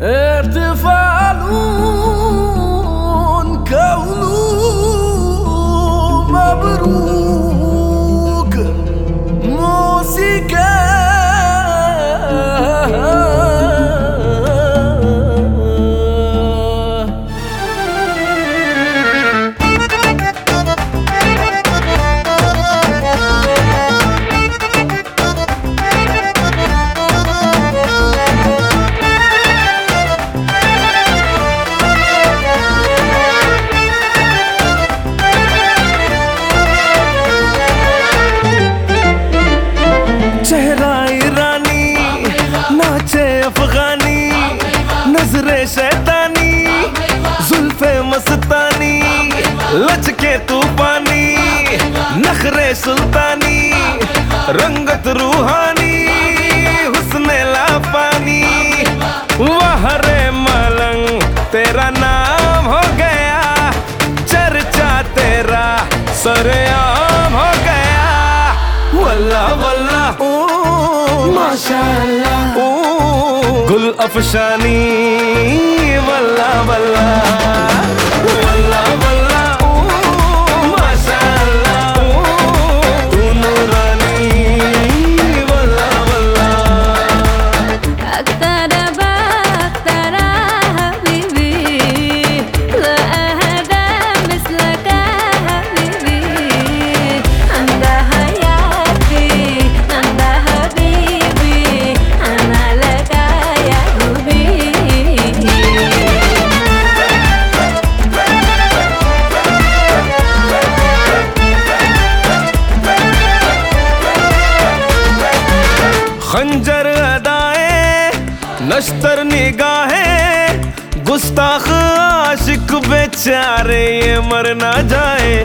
Ertevalu लचके तूफानी, नखरे सुल्तानी, रंगत रूहानी, हुस्ने लापानी वाह रे मलंग, तेरा नाम हो गया, चर्चा तेरा सरेआम हो गया। वल्ला वल्ला ओ माशाअल्लाह ओ गुल अफशानी, वल्ला वल्ला। नश्तर निगाहें गुस्ताख आशिक बेचारे ये मर ना जाए।